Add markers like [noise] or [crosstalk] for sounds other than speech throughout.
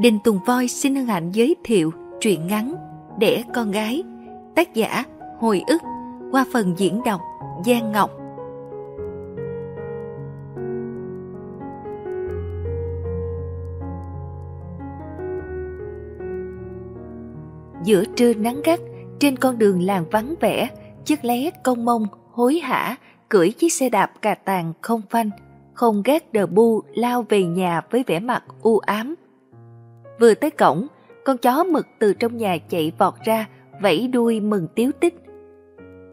Đình Tùng Voi xin hân hạnh giới thiệu truyện ngắn Đẻ con gái, tác giả Hồi ức qua phần diễn đọc Giang Ngọc. Giữa trưa nắng gắt, trên con đường làng vắng vẻ, chiếc lé công mông hối hả cưỡi chiếc xe đạp cà tàng không phanh, không ghét đờ bu lao về nhà với vẻ mặt u ám. Vừa tới cổng, con chó mực từ trong nhà chạy vọt ra, vẫy đuôi mừng tiếu tích.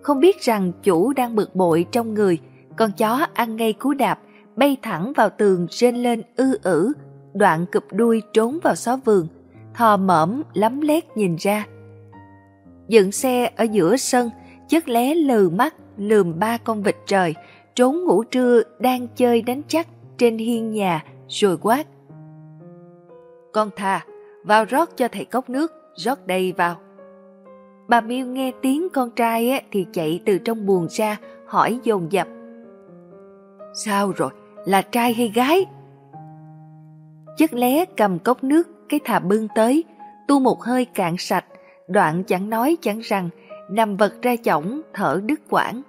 Không biết rằng chủ đang bực bội trong người, con chó ăn ngay cú đạp, bay thẳng vào tường rên lên ư ử, đoạn cụp đuôi trốn vào xó vườn, thò mõm lắm lét nhìn ra. Dựng xe ở giữa sân, chất lé lừ mắt lườm ba con vịt trời, trốn ngủ trưa đang chơi đánh chắc trên hiên nhà rồi quát. Con thà, vào rót cho thầy cốc nước, rót đầy vào. Bà Miêu nghe tiếng con trai ấy, thì chạy từ trong buồng ra, hỏi dồn dập. Sao rồi, là trai hay gái? Chất lé cầm cốc nước, cái thà bưng tới, tu một hơi cạn sạch, đoạn chẳng nói chẳng rằng, nằm vật ra chổng, thở đứt quãng.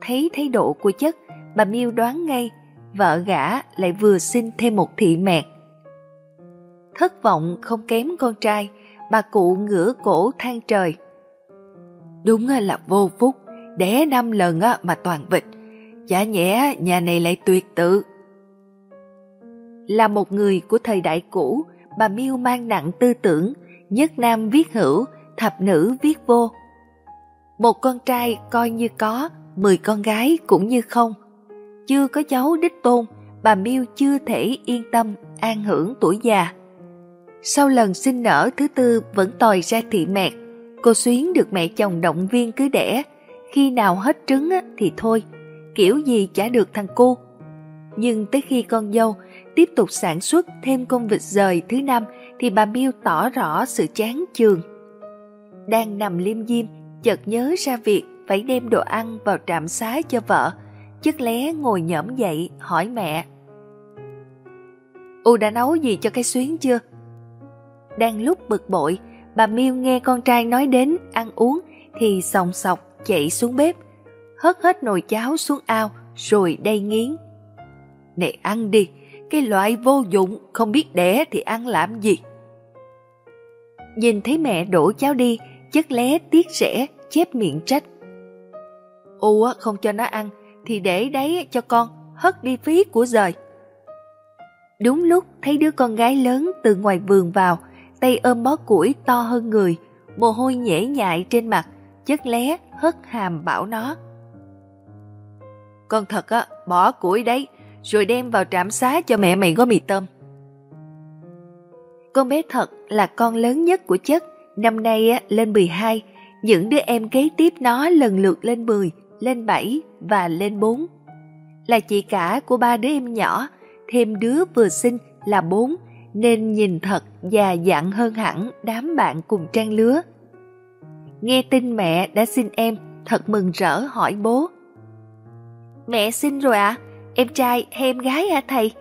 Thấy thái độ của chất, bà Miêu đoán ngay, vợ gã lại vừa sinh thêm một thị mẹt. Thất vọng không kém con trai, bà cụ ngửa cổ than trời. Đúng là vô phúc, đẻ năm lần mà toàn vịt, chả nhẽ nhà này lại tuyệt tự. Là một người của thời đại cũ, bà Miêu mang nặng tư tưởng, nhất nam viết hữu, thập nữ viết vô. Một con trai coi như có, mười con gái cũng như không. Chưa có cháu đích tôn, bà Miêu chưa thể yên tâm an hưởng tuổi già. Sau lần sinh nở thứ tư vẫn tòi ra thị mẹt, cô Xuyến được mẹ chồng động viên cứ đẻ, khi nào hết trứng thì thôi, kiểu gì chả được thằng cô. Nhưng tới khi con dâu tiếp tục sản xuất thêm con vịt rời thứ năm thì bà Miêu tỏ rõ sự chán chường. Đang nằm liêm diêm, chợt nhớ ra việc phải đem đồ ăn vào trạm xá cho vợ. Chất lé ngồi nhõm dậy hỏi mẹ. U đã nấu gì cho cái xuyến chưa? Đang lúc bực bội, bà Miêu nghe con trai nói đến ăn uống thì sòng sọc chạy xuống bếp, hất hết nồi cháo xuống ao rồi đầy nghiến. Này ăn đi, cái loại vô dụng không biết đẻ thì ăn làm gì. Nhìn thấy mẹ đổ cháo đi, chất lé tiếc rẻ, chép miệng trách. U không cho nó ăn thì để đấy cho con, hất đi phí của rời. Đúng lúc thấy đứa con gái lớn từ ngoài vườn vào, tay ôm bó củi to hơn người, mồ hôi nhễ nhại trên mặt, chất lé hất hàm bảo nó. Con thật á, bỏ củi đấy, rồi đem vào trạm xá cho mẹ mày gói mì tôm. Con bé thật là con lớn nhất của chất, năm nay á, lên 12, những đứa em kế tiếp nó lần lượt lên 10, lên 7 và lên 4. Là chị cả của ba đứa em nhỏ, thêm đứa vừa sinh là 4, nên nhìn thật già dặn hơn hẳn đám bạn cùng trang lứa. Nghe tin mẹ đã xin em, thật mừng rỡ hỏi bố. Mẹ xin rồi ạ? À? Em trai hay em gái hả thầy?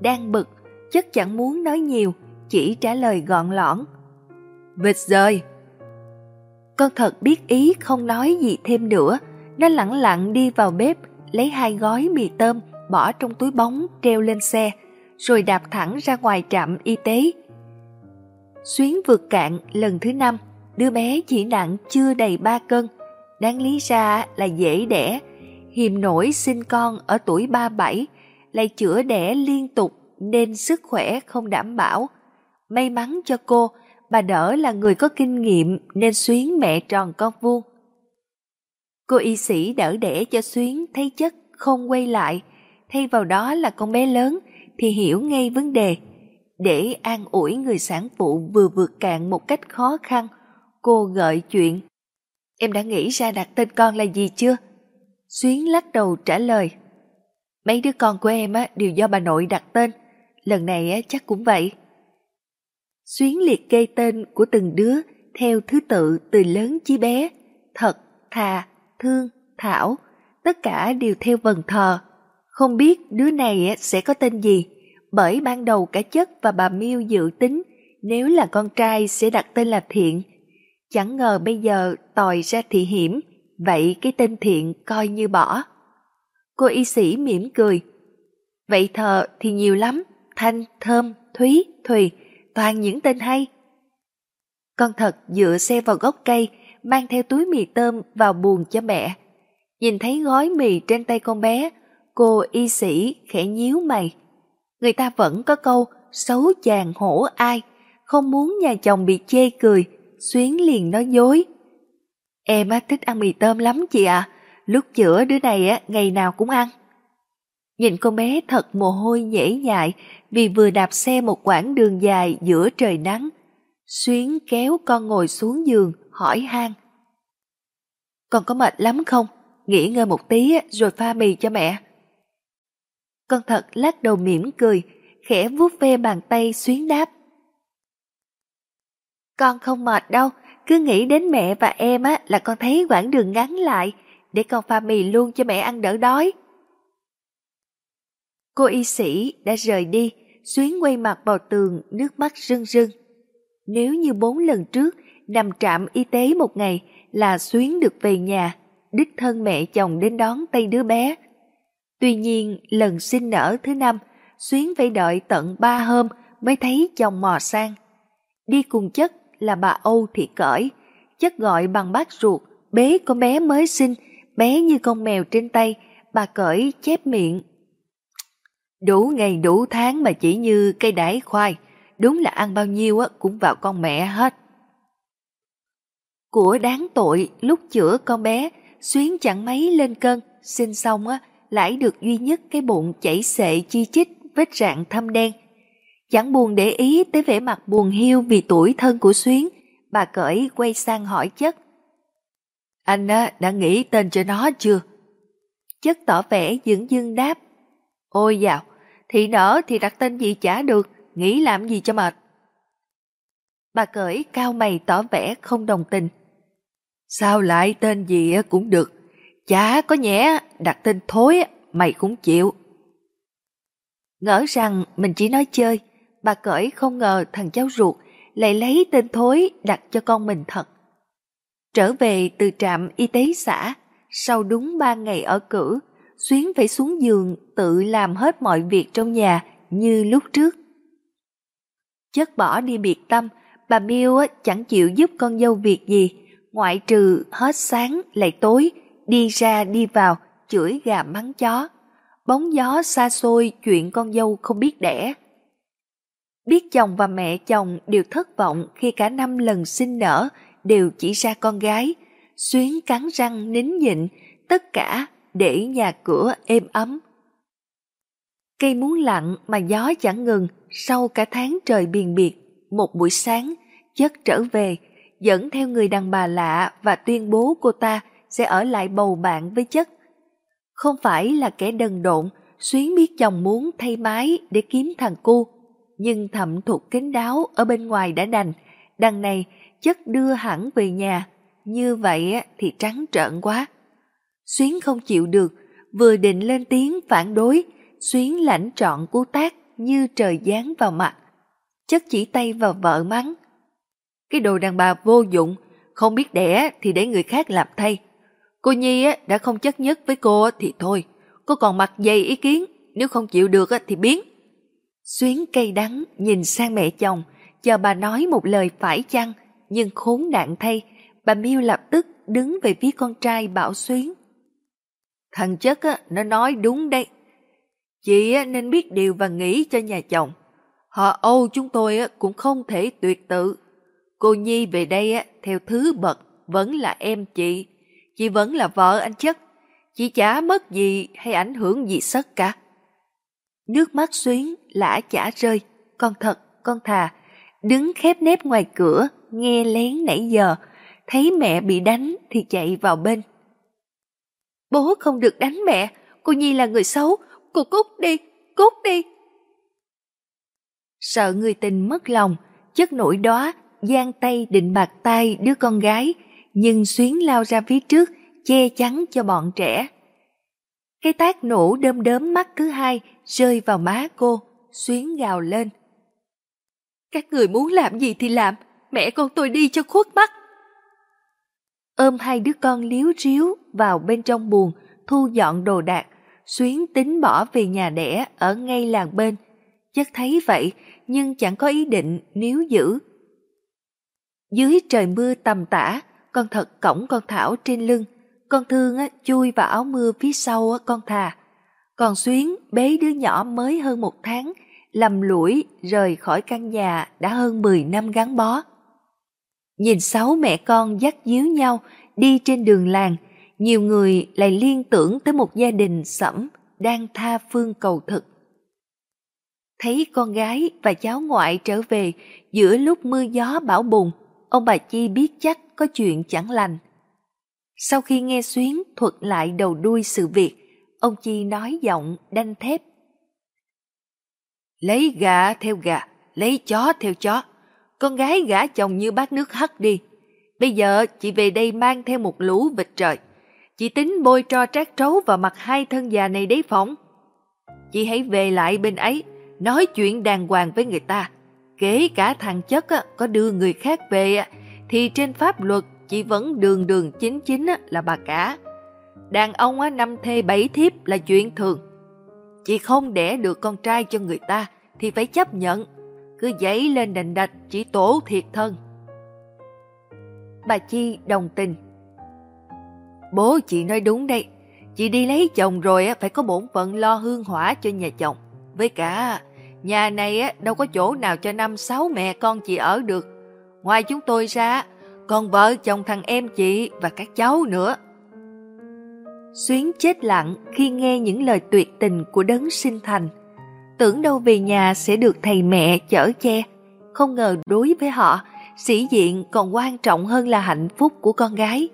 Đang bực, chất chẳng muốn nói nhiều, chỉ trả lời gọn lõn. Vịt rồi. Con thật biết ý không nói gì thêm nữa, nó lẳng lặng đi vào bếp, lấy hai gói mì tôm, bỏ trong túi bóng, treo lên xe, rồi đạp thẳng ra ngoài trạm y tế. Xuyến vượt cạn lần thứ năm, đứa bé chỉ nặng chưa đầy 3 cân. Đáng lý ra là dễ đẻ, hiềm nổi sinh con ở tuổi 37, lại chữa đẻ liên tục nên sức khỏe không đảm bảo. May mắn cho cô, bà đỡ là người có kinh nghiệm nên Xuyến mẹ tròn con vuông. Cô y sĩ đỡ đẻ cho Xuyến thấy chất không quay lại, thay vào đó là con bé lớn thì hiểu ngay vấn đề. Để an ủi người sản phụ vừa vượt cạn một cách khó khăn, cô gợi chuyện. Em đã nghĩ ra đặt tên con là gì chưa? Xuyến lắc đầu trả lời. Mấy đứa con của em á, đều do bà nội đặt tên. Lần này á, chắc cũng vậy. Xuyến liệt kê tên của từng đứa theo thứ tự từ lớn chí bé. Thật, thà, thương, thảo. Tất cả đều theo vần thờ. Không biết đứa này sẽ có tên gì. bởi ban đầu cả chất và bà Miêu dự tính nếu là con trai sẽ đặt tên là Thiện. Chẳng ngờ bây giờ tòi ra thị hiểm, vậy cái tên Thiện coi như bỏ. Cô y sĩ mỉm cười. Vậy thờ thì nhiều lắm, Thanh, Thơm, Thúy, Thùy, toàn những tên hay. Con thật dựa xe vào gốc cây, mang theo túi mì tôm vào buồng cho mẹ. Nhìn thấy gói mì trên tay con bé, cô y sĩ khẽ nhíu mày. Người ta vẫn có câu xấu chàng hổ ai, không muốn nhà chồng bị chê cười, Xuyến liền nói dối. Em á thích ăn mì tôm lắm chị ạ, lúc chữa đứa này á ngày nào cũng ăn. Nhìn con bé thật mồ hôi nhễ nhại vì vừa đạp xe một quãng đường dài giữa trời nắng. Xuyến kéo con ngồi xuống giường, hỏi han. Con có mệt lắm không? Nghỉ ngơi một tí rồi pha mì cho mẹ. Con thật lắc đầu mỉm cười, khẽ vuốt ve bàn tay xuyến đáp. Con không mệt đâu, cứ nghĩ đến mẹ và em á là con thấy quãng đường ngắn lại, để con pha mì luôn cho mẹ ăn đỡ đói. Cô y sĩ đã rời đi, xuyến quay mặt vào tường, nước mắt rưng rưng. Nếu như bốn lần trước nằm trạm y tế một ngày là xuyến được về nhà, đích thân mẹ chồng đến đón tay đứa bé. Tuy nhiên, lần sinh nở thứ năm, xuyến phải đợi tận ba hôm mới thấy chồng mò sang. Đi cùng chất là bà Âu Thị Cởi, chất gọi bằng bác ruột, bế con bé mới sinh, bé như con mèo trên tay, bà Cởi chép miệng. Đủ ngày đủ tháng mà chỉ như cây đáy khoai, đúng là ăn bao nhiêu cũng vào con mẹ hết. Của đáng tội lúc chữa con bé, xuyến chẳng mấy lên cân, sinh xong á, lại được duy nhất cái bụng chảy xệ chi chít, vết rạn thâm đen. Chẳng buồn để ý tới vẻ mặt buồn hiu vì tuổi thân của Xuyến, bà cởi quay sang hỏi chất. Anh á, đã nghĩ tên cho nó chưa? Chất tỏ vẻ dững dưng đáp. Ôi dào, thị nở thì đặt tên gì chả được, nghĩ làm gì cho mệt. Bà cởi cao mày tỏ vẻ không đồng tình. Sao lại tên gì cũng được, chả có nhẽ đặt tên thối mày cũng chịu. Ngỡ rằng mình chỉ nói chơi, bà cởi không ngờ thằng cháu ruột lại lấy tên thối đặt cho con mình thật. Trở về từ trạm y tế xã, sau đúng ba ngày ở cử, Xuyến phải xuống giường tự làm hết mọi việc trong nhà như lúc trước. Chất bỏ đi biệt tâm, bà Miêu chẳng chịu giúp con dâu việc gì, ngoại trừ hết sáng lại tối, đi ra đi vào, chửi gà mắng chó. Bóng gió xa xôi chuyện con dâu không biết đẻ. Biết chồng và mẹ chồng đều thất vọng khi cả năm lần sinh nở đều chỉ ra con gái, xuyến cắn răng nín nhịn, tất cả để nhà cửa êm ấm. Cây muốn lặng mà gió chẳng ngừng, sau cả tháng trời biền biệt, một buổi sáng, chất trở về, dẫn theo người đàn bà lạ và tuyên bố cô ta sẽ ở lại bầu bạn với chất. Không phải là kẻ đần độn, Xuyến biết chồng muốn thay mái để kiếm thằng cu, nhưng thẩm thuộc kín đáo ở bên ngoài đã đành, đằng này chất đưa hẳn về nhà, như vậy thì trắng trợn quá. Xuyến không chịu được, vừa định lên tiếng phản đối, Xuyến lãnh trọn cú tác như trời giáng vào mặt. Chất chỉ tay vào vợ mắng. Cái đồ đàn bà vô dụng, không biết đẻ thì để người khác làm thay. Cô Nhi đã không chất nhất với cô thì thôi, cô còn mặt dày ý kiến, nếu không chịu được thì biến. Xuyến cây đắng nhìn sang mẹ chồng, chờ bà nói một lời phải chăng, nhưng khốn nạn thay, bà Miêu lập tức đứng về phía con trai bảo Xuyến. Thằng chất á, nó nói đúng đấy. Chị á, nên biết điều và nghĩ cho nhà chồng. Họ Âu chúng tôi á, cũng không thể tuyệt tự. Cô Nhi về đây á, theo thứ bậc vẫn là em chị. Chị vẫn là vợ anh chất. Chị chả mất gì hay ảnh hưởng gì sất cả. Nước mắt xuyến, lã chả rơi. Con thật, con thà. Đứng khép nép ngoài cửa, nghe lén nãy giờ. Thấy mẹ bị đánh thì chạy vào bên. Bố không được đánh mẹ, cô Nhi là người xấu, cô cút đi, cút đi. Sợ người tình mất lòng, chất nổi đó, giang tay định bạc tay đứa con gái, nhưng xuyến lao ra phía trước, che chắn cho bọn trẻ. Cái tác nổ đơm đớm mắt thứ hai rơi vào má cô, Xuyến gào lên. Các người muốn làm gì thì làm, mẹ con tôi đi cho khuất mắt. Ôm hai đứa con liếu riếu vào bên trong buồng, thu dọn đồ đạc, Xuyến tính bỏ về nhà đẻ ở ngay làng bên. Chắc thấy vậy, nhưng chẳng có ý định níu giữ. Dưới trời mưa tầm tã, con thật cổng con Thảo trên lưng, con Thương á, chui vào áo mưa phía sau á, con thà. Còn Xuyến bế đứa nhỏ mới hơn một tháng, lầm lũi rời khỏi căn nhà đã hơn 10 năm gắn bó. Nhìn sáu mẹ con dắt díu nhau đi trên đường làng, nhiều người lại liên tưởng tới một gia đình sẫm đang tha phương cầu thực. Thấy con gái và cháu ngoại trở về giữa lúc mưa gió bão bùng, ông bà Chi biết chắc có chuyện chẳng lành. Sau khi nghe Xuyến thuật lại đầu đuôi sự việc, ông Chi nói giọng đanh thép. Lấy gà theo gà, lấy chó theo chó. Con gái gả chồng như bát nước hắt đi. Bây giờ chị về đây mang theo một lũ vịt trời. Chị tính bôi tro trát trấu vào mặt hai thân già này đấy phỏng. Chị hãy về lại bên ấy, nói chuyện đàng hoàng với người ta. Kể cả thằng chất có đưa người khác về thì trên pháp luật chỉ vẫn đường đường chính chính là bà cả. Đàn ông năm thê bảy thiếp là chuyện thường. Chị không đẻ được con trai cho người ta thì phải chấp nhận. Cứ giấy lên đành đạch chỉ tổ thiệt thân. Bà Chi đồng tình. Bố chị nói đúng đây. Chị đi lấy chồng rồi phải có bổn phận lo hương hỏa cho nhà chồng. Với cả, nhà này đâu có chỗ nào cho năm sáu mẹ con chị ở được. Ngoài chúng tôi ra, còn vợ chồng thằng em chị và các cháu nữa. Xuyến chết lặng khi nghe những lời tuyệt tình của đấng sinh thành. Tưởng đâu về nhà sẽ được thầy mẹ chở che. Không ngờ đối với họ, sĩ diện còn quan trọng hơn là hạnh phúc của con gái.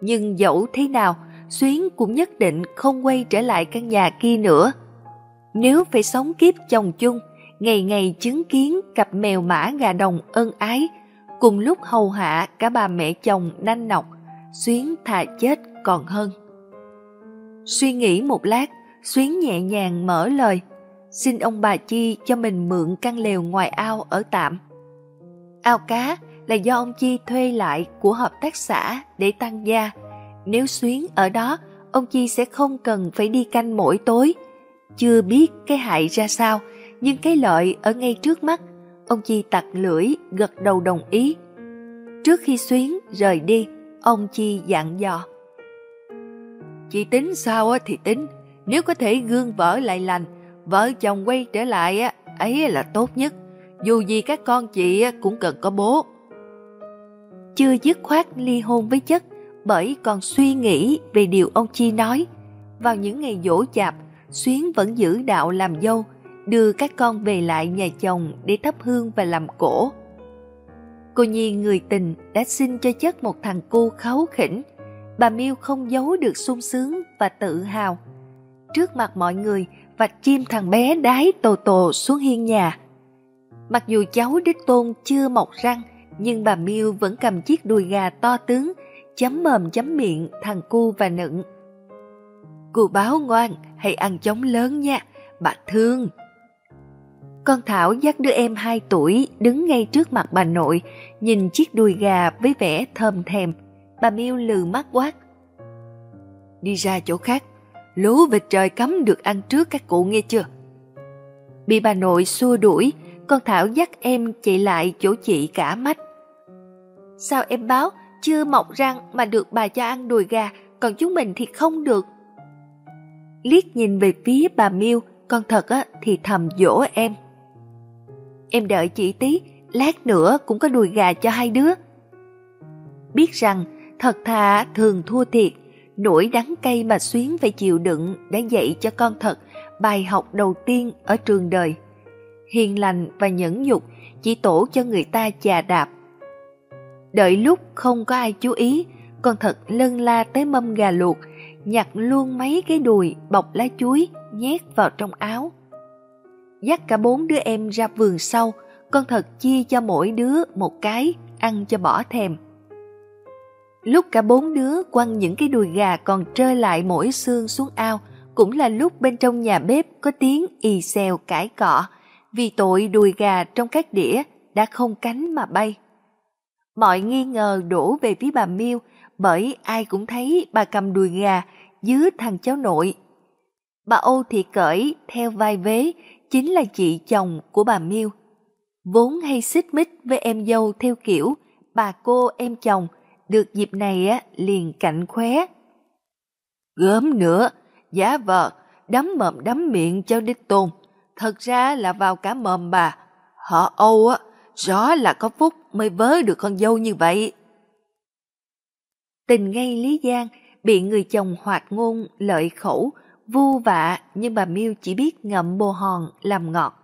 Nhưng dẫu thế nào, Xuyến cũng nhất định không quay trở lại căn nhà kia nữa. Nếu phải sống kiếp chồng chung, ngày ngày chứng kiến cặp mèo mã gà đồng ân ái, cùng lúc hầu hạ cả bà mẹ chồng nanh nọc, Xuyến thà chết còn hơn. Suy nghĩ một lát, Xuyến nhẹ nhàng mở lời, xin ông bà Chi cho mình mượn căn lều ngoài ao ở tạm. Ao cá là do ông Chi thuê lại của hợp tác xã để tăng gia. Nếu Xuyến ở đó, ông Chi sẽ không cần phải đi canh mỗi tối. Chưa biết cái hại ra sao, nhưng cái lợi ở ngay trước mắt, ông Chi tặc lưỡi gật đầu đồng ý. Trước khi Xuyến rời đi, ông Chi dặn dò. Chị tính sao thì tính, nếu có thể gương vỡ lại lành, vợ chồng quay trở lại ấy là tốt nhất. Dù gì các con chị cũng cần có bố. Chưa dứt khoát ly hôn với chất, bởi còn suy nghĩ về điều ông Chi nói. Vào những ngày dỗ chạp, Xuyến vẫn giữ đạo làm dâu, đưa các con về lại nhà chồng để thắp hương và làm cổ. Cô Nhi người tình đã xin cho chất một thằng cu kháu khỉnh. Bà Miêu không giấu được sung sướng và tự hào. Trước mặt mọi người, vạch chim thằng bé đái tồ tồ xuống hiên nhà. Mặc dù cháu đích tôn chưa mọc răng, nhưng bà Miêu vẫn cầm chiếc đùi gà to tướng, chấm mồm chấm miệng thằng cu và nựng. Cô báo ngoan, hãy ăn chóng lớn nha, bà thương. Con Thảo dắt đứa em 2 tuổi đứng ngay trước mặt bà nội, nhìn chiếc đùi gà với vẻ thơm thèm. Bà Miêu lừ mắt quát. Đi ra chỗ khác, lú vịt trời cấm được ăn trước các cụ nghe chưa? Bị bà nội xua đuổi, con Thảo dắt em chạy lại chỗ chị cả mắt. Sao em báo chưa mọc răng mà được bà cho ăn đùi gà, còn chúng mình thì không được. Liếc nhìn về phía bà Miêu, con thật á, thì thầm dỗ em. Em đợi chị tí, lát nữa cũng có đùi gà cho hai đứa. Biết rằng thật thà thường thua thiệt, nỗi đắng cay mà Xuyến phải chịu đựng đã dạy cho con thật bài học đầu tiên ở trường đời. Hiền lành và nhẫn nhục chỉ tổ cho người ta chà đạp. Đợi lúc không có ai chú ý, con thật lân la tới mâm gà luộc, nhặt luôn mấy cái đùi bọc lá chuối nhét vào trong áo dắt cả bốn đứa em ra vườn sau, con thật chia cho mỗi đứa một cái, ăn cho bỏ thèm. Lúc cả bốn đứa quăng những cái đùi gà còn trơ lại mỗi xương xuống ao, cũng là lúc bên trong nhà bếp có tiếng ì xèo cãi cọ, vì tội đùi gà trong các đĩa đã không cánh mà bay. Mọi nghi ngờ đổ về phía bà Miêu bởi ai cũng thấy bà cầm đùi gà dưới thằng cháu nội. Bà Âu Thị Cởi theo vai vế chính là chị chồng của bà Miêu. Vốn hay xích mích với em dâu theo kiểu bà cô em chồng, được dịp này á liền cạnh khóe. Gớm nữa, giá vợ, đấm mồm đấm miệng cho đích tôn. Thật ra là vào cả mồm bà. Họ Âu á, rõ là có phúc mới vớ được con dâu như vậy. Tình ngay Lý Giang bị người chồng hoạt ngôn lợi khẩu, vu vạ nhưng bà Miêu chỉ biết ngậm bồ hòn làm ngọt.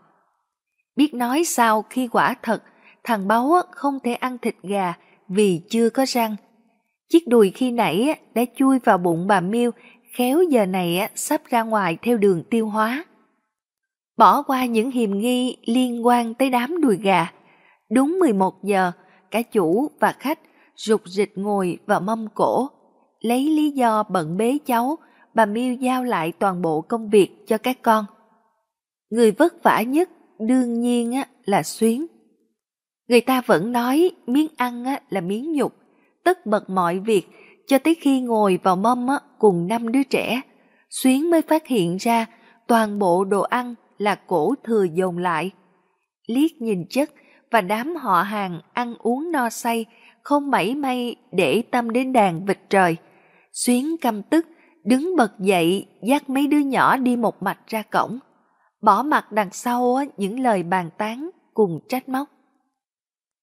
Biết nói sao khi quả thật thằng báu không thể ăn thịt gà vì chưa có răng. Chiếc đùi khi nãy đã chui vào bụng bà Miêu, khéo giờ này sắp ra ngoài theo đường tiêu hóa. Bỏ qua những hiềm nghi liên quan tới đám đùi gà. Đúng 11 giờ, cả chủ và khách rụt rịch ngồi vào mâm cổ. Lấy lý do bận bế cháu, bà miu giao lại toàn bộ công việc cho các con. Người vất vả nhất đương nhiên là Xuyến. Người ta vẫn nói miếng ăn là miếng nhục, tất bật mọi việc cho tới khi ngồi vào mâm cùng năm đứa trẻ. Xuyến mới phát hiện ra toàn bộ đồ ăn là cổ thừa dồn lại. Liếc nhìn chất và đám họ hàng ăn uống no say, không mảy may để tâm đến đàn vịt trời. Xuyến căm tức, đứng bật dậy dắt mấy đứa nhỏ đi một mạch ra cổng. Bỏ mặt đằng sau những lời bàn tán cùng trách móc.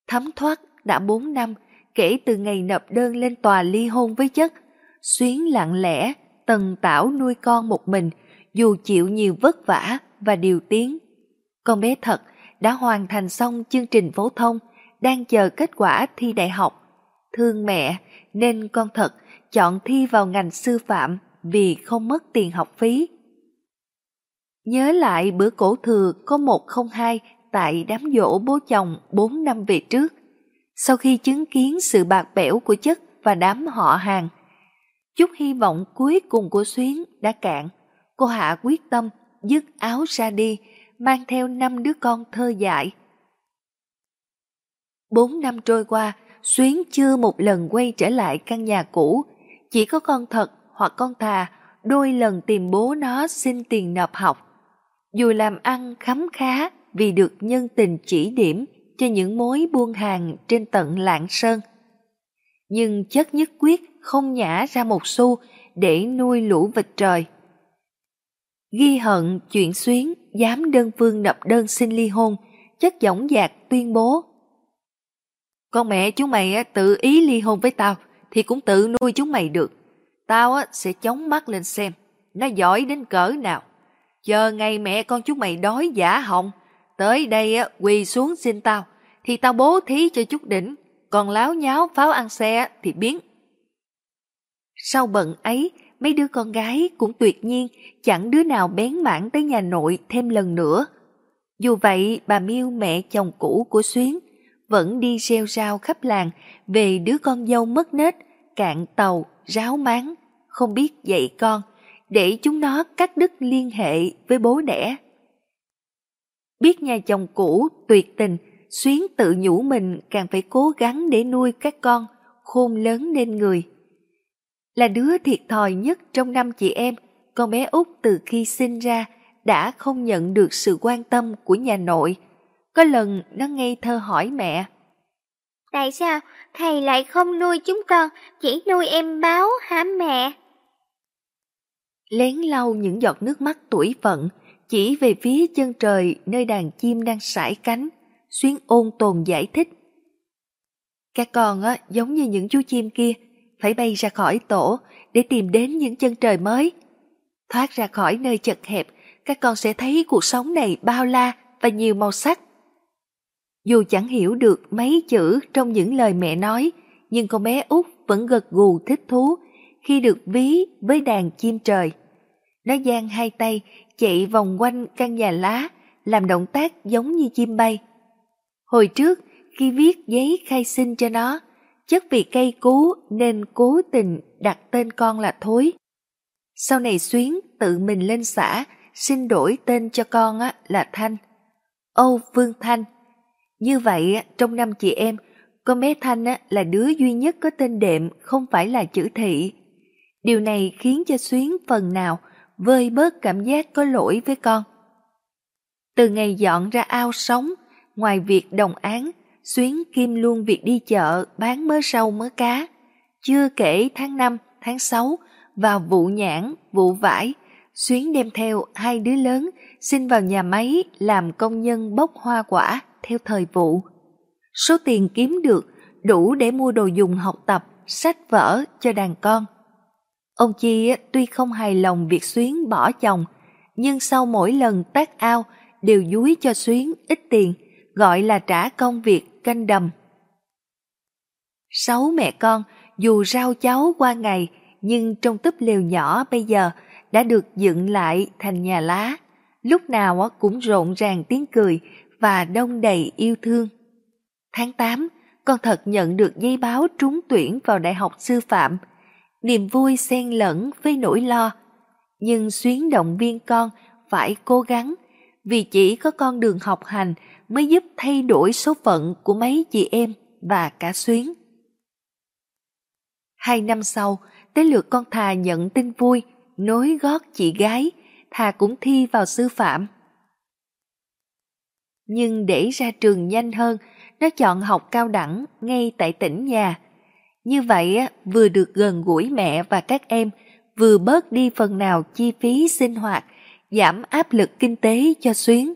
Thấm thoát đã bốn năm kể từ ngày nộp đơn lên tòa ly hôn với chất. Xuyến lặng lẽ, tần tảo nuôi con một mình, dù chịu nhiều vất vả và điều tiếng. Con bé thật đã hoàn thành xong chương trình phổ thông, đang chờ kết quả thi đại học. Thương mẹ nên con thật chọn thi vào ngành sư phạm vì không mất tiền học phí. Nhớ lại bữa cổ thừa có một không hai tại đám dỗ bố chồng 4 năm về trước, sau khi chứng kiến sự bạc bẽo của chất và đám họ hàng. Chút hy vọng cuối cùng của Xuyến đã cạn, cô Hạ quyết tâm dứt áo ra đi, mang theo năm đứa con thơ dại. Bốn năm trôi qua, Xuyến chưa một lần quay trở lại căn nhà cũ, chỉ có con thật hoặc con thà đôi lần tìm bố nó xin tiền nộp học. Dù làm ăn khấm khá vì được nhân tình chỉ điểm cho những mối buôn hàng trên tận Lạng Sơn. Nhưng chất nhất quyết không nhả ra một xu để nuôi lũ vịt trời. Ghi hận chuyện xuyến dám đơn phương nộp đơn xin ly hôn, chất dõng dạc tuyên bố. Con mẹ chúng mày tự ý ly hôn với tao thì cũng tự nuôi chúng mày được. Tao sẽ chống mắt lên xem nó giỏi đến cỡ nào. Chờ ngày mẹ con chúng mày đói giả họng Tới đây quỳ xuống xin tao, thì tao bố thí cho chút đỉnh, còn láo nháo pháo ăn xe thì biến. Sau bận ấy, mấy đứa con gái cũng tuyệt nhiên chẳng đứa nào bén mảng tới nhà nội thêm lần nữa. Dù vậy, bà Miêu mẹ chồng cũ của Xuyến vẫn đi rêu rao khắp làng về đứa con dâu mất nết, cạn tàu, ráo máng, không biết dạy con, để chúng nó cắt đứt liên hệ với bố đẻ. Biết nhà chồng cũ tuyệt tình, Xuyến tự nhủ mình càng phải cố gắng để nuôi các con, khôn lớn nên người. Là đứa thiệt thòi nhất trong năm chị em, con bé út từ khi sinh ra đã không nhận được sự quan tâm của nhà nội. Có lần nó ngây thơ hỏi mẹ. Tại sao thầy lại không nuôi chúng con, chỉ nuôi em báo hả mẹ? Lén lau những giọt nước mắt tuổi phận, chỉ về phía chân trời nơi đàn chim đang sải cánh, xuyến ôn tồn giải thích. Các con á, giống như những chú chim kia, phải bay ra khỏi tổ để tìm đến những chân trời mới. Thoát ra khỏi nơi chật hẹp, các con sẽ thấy cuộc sống này bao la và nhiều màu sắc. Dù chẳng hiểu được mấy chữ trong những lời mẹ nói, nhưng con bé út vẫn gật gù thích thú khi được ví với đàn chim trời. Nó giang hai tay chạy vòng quanh căn nhà lá, làm động tác giống như chim bay. Hồi trước, khi viết giấy khai sinh cho nó, chất vì cây cú nên cố tình đặt tên con là Thối. Sau này Xuyến tự mình lên xã, xin đổi tên cho con là Thanh. Âu Vương Thanh. Như vậy, trong năm chị em, con bé Thanh là đứa duy nhất có tên đệm, không phải là chữ thị. Điều này khiến cho Xuyến phần nào vơi bớt cảm giác có lỗi với con. Từ ngày dọn ra ao sống, ngoài việc đồng án, Xuyến kim luôn việc đi chợ bán mớ rau mớ cá. Chưa kể tháng 5, tháng 6, vào vụ nhãn, vụ vải, Xuyến đem theo hai đứa lớn xin vào nhà máy làm công nhân bốc hoa quả theo thời vụ. Số tiền kiếm được đủ để mua đồ dùng học tập, sách vở cho đàn con. Ông Chi tuy không hài lòng việc Xuyến bỏ chồng, nhưng sau mỗi lần tác ao đều dúi cho Xuyến ít tiền, gọi là trả công việc canh đầm. Sáu mẹ con dù rau cháu qua ngày nhưng trong túp lều nhỏ bây giờ đã được dựng lại thành nhà lá, lúc nào cũng rộn ràng tiếng cười và đông đầy yêu thương. Tháng 8, con thật nhận được giấy báo trúng tuyển vào Đại học Sư phạm. Niềm vui xen lẫn với nỗi lo. Nhưng xuyến động viên con phải cố gắng, vì chỉ có con đường học hành mới giúp thay đổi số phận của mấy chị em và cả xuyến. Hai năm sau, tới lượt con thà nhận tin vui, nối gót chị gái, thà cũng thi vào sư phạm. Nhưng để ra trường nhanh hơn, nó chọn học cao đẳng ngay tại tỉnh nhà. Như vậy vừa được gần gũi mẹ và các em, vừa bớt đi phần nào chi phí sinh hoạt, giảm áp lực kinh tế cho Xuyến.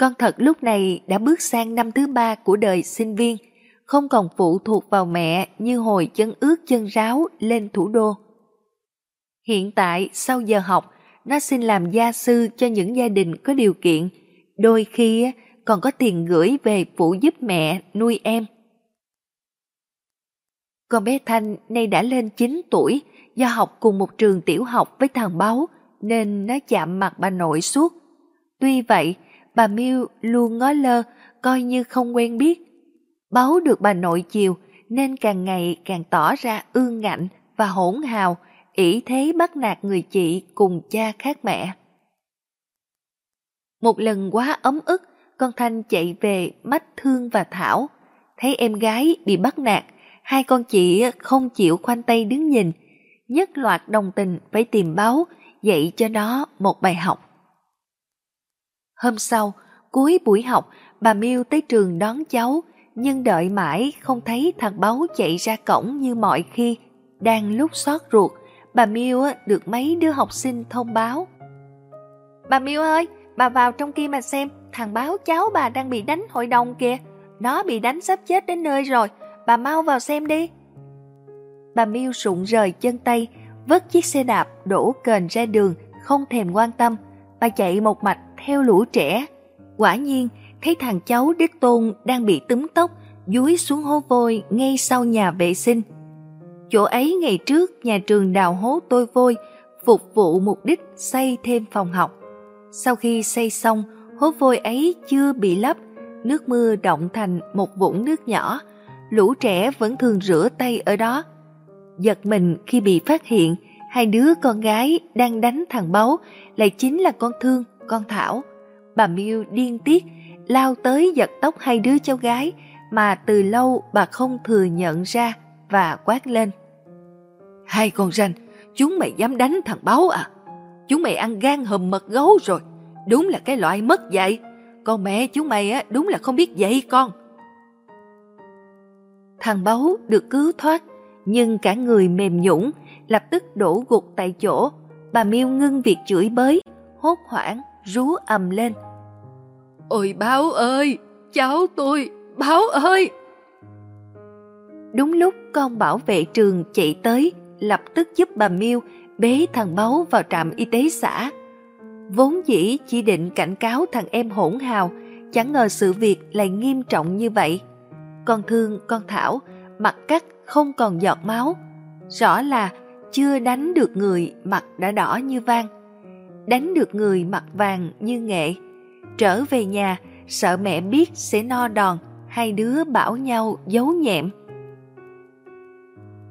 Con thật lúc này đã bước sang năm thứ ba của đời sinh viên, không còn phụ thuộc vào mẹ như hồi chân ướt chân ráo lên thủ đô. Hiện tại, sau giờ học, nó xin làm gia sư cho những gia đình có điều kiện, đôi khi còn có tiền gửi về phụ giúp mẹ nuôi em. Con bé Thanh nay đã lên 9 tuổi, do học cùng một trường tiểu học với thằng Báu, nên nó chạm mặt bà nội suốt. Tuy vậy, bà miu luôn ngó lơ, coi như không quen biết. Báu được bà nội chiều, nên càng ngày càng tỏ ra ương ngạnh và hỗn hào, ỷ thế bắt nạt người chị cùng cha khác mẹ. Một lần quá ấm ức, con Thanh chạy về mách Thương và Thảo. Thấy em gái bị bắt nạt, hai con chị không chịu khoanh tay đứng nhìn, nhất loạt đồng tình phải tìm báo, dạy cho nó một bài học. Hôm sau, cuối buổi học, bà Miêu tới trường đón cháu, nhưng đợi mãi không thấy thằng Báu chạy ra cổng như mọi khi. Đang lúc xót ruột, bà Miêu được mấy đứa học sinh thông báo. Bà Miêu ơi, bà vào trong kia mà xem, thằng báo cháu bà đang bị đánh hội đồng kìa. Nó bị đánh sắp chết đến nơi rồi, bà mau vào xem đi. Bà Miêu sụng rời chân tay, vớt chiếc xe đạp đổ kền ra đường, không thèm quan tâm. Bà chạy một mạch theo lũ trẻ. Quả nhiên, thấy thằng cháu đích tôn đang bị túm tóc, dúi xuống hố vôi ngay sau nhà vệ sinh. Chỗ ấy ngày trước nhà trường đào hố tôi vôi, phục vụ mục đích xây thêm phòng học. Sau khi xây xong, hố vôi ấy chưa bị lấp, nước mưa động thành một vũng nước nhỏ, lũ trẻ vẫn thường rửa tay ở đó. Giật mình khi bị phát hiện, hai đứa con gái đang đánh thằng báu lại chính là con Thương, con Thảo. Bà miu điên tiết, lao tới giật tóc hai đứa cháu gái mà từ lâu bà không thừa nhận ra và quát lên. Hai con ranh, chúng mày dám đánh thằng báu à? Chúng mày ăn gan hùm mật gấu rồi, đúng là cái loại mất dạy. Con mẹ chúng mày á đúng là không biết dạy con. Thằng báu được cứu thoát, nhưng cả người mềm nhũng, lập tức đổ gục tại chỗ. Bà Miêu ngưng việc chửi bới, hốt hoảng, rú ầm lên. Ôi báo ơi, cháu tôi, báo ơi! Đúng lúc con bảo vệ trường chạy tới, lập tức giúp bà Miêu bế thằng Báu vào trạm y tế xã. Vốn dĩ chỉ định cảnh cáo thằng em hỗn hào, chẳng ngờ sự việc lại nghiêm trọng như vậy. Con Thương, con Thảo, mặt cắt không còn giọt máu. Rõ là chưa đánh được người mặt đã đỏ như vang. Đánh được người mặt vàng như nghệ. Trở về nhà, sợ mẹ biết sẽ no đòn, hai đứa bảo nhau giấu nhẹm.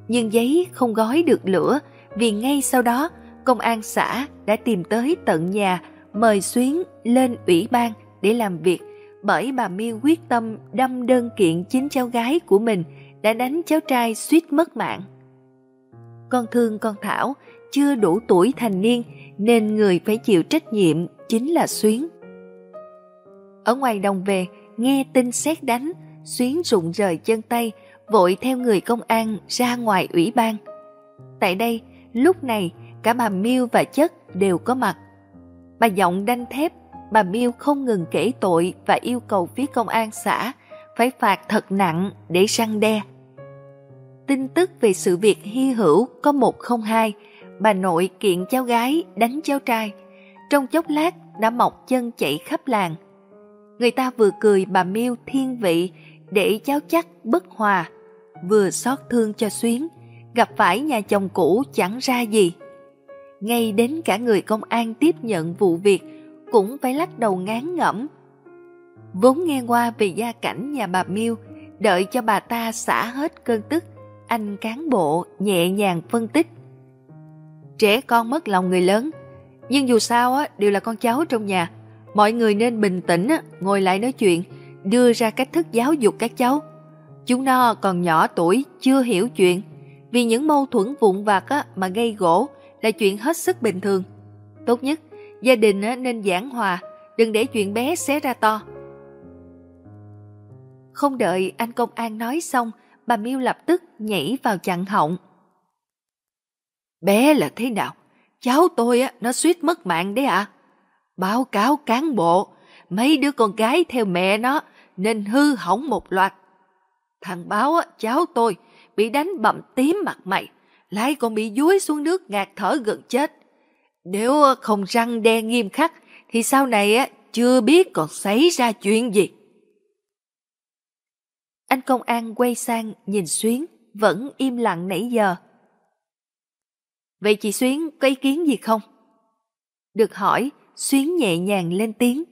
Nhưng giấy không gói được lửa vì ngay sau đó công an xã đã tìm tới tận nhà mời Xuyến lên ủy ban để làm việc bởi bà Miêu quyết tâm đâm đơn kiện chính cháu gái của mình đã đánh cháu trai suýt mất mạng. Con thương con Thảo chưa đủ tuổi thành niên nên người phải chịu trách nhiệm chính là Xuyến. Ở ngoài đồng về, nghe tin xét đánh, Xuyến rụng rời chân tay, vội theo người công an ra ngoài ủy ban. Tại đây, lúc này cả bà Miêu và Chất đều có mặt. Bà giọng đanh thép, bà Miêu không ngừng kể tội và yêu cầu phía công an xã phải phạt thật nặng để răng đe. Tin tức về sự việc hy hữu có một không hai, bà nội kiện cháu gái đánh cháu trai. Trong chốc lát đã mọc chân chạy khắp làng. Người ta vừa cười bà Miêu thiên vị để cháu chắc bất hòa, vừa xót thương cho Xuyến, gặp phải nhà chồng cũ chẳng ra gì. Ngay đến cả người công an tiếp nhận vụ việc cũng phải lắc đầu ngán ngẩm. Vốn nghe qua về gia cảnh nhà bà Miêu, đợi cho bà ta xả hết cơn tức, anh cán bộ nhẹ nhàng phân tích. Trẻ con mất lòng người lớn, nhưng dù sao á, đều là con cháu trong nhà. Mọi người nên bình tĩnh á, ngồi lại nói chuyện, đưa ra cách thức giáo dục các cháu. Chúng nó còn nhỏ tuổi, chưa hiểu chuyện. Vì những mâu thuẫn vụn vặt á, mà gây gỗ là chuyện hết sức bình thường. Tốt nhất, gia đình á, nên giảng hòa, đừng để chuyện bé xé ra to. Không đợi anh công an nói xong, bà Miêu lập tức nhảy vào chặn họng. Bé là thế nào? Cháu tôi á, nó suýt mất mạng đấy ạ. À? Báo cáo cán bộ, mấy đứa con gái theo mẹ nó nên hư hỏng một loạt. Thằng báo á, cháu tôi bị đánh bầm tím mặt mày, lại còn bị dúi xuống nước ngạt thở gần chết. Nếu không răng đe nghiêm khắc thì sau này á chưa biết còn xảy ra chuyện gì. Anh công an quay sang nhìn Xuyến, vẫn im lặng nãy giờ. Vậy chị Xuyến có ý kiến gì không? Được hỏi, Xuyến nhẹ nhàng lên tiếng.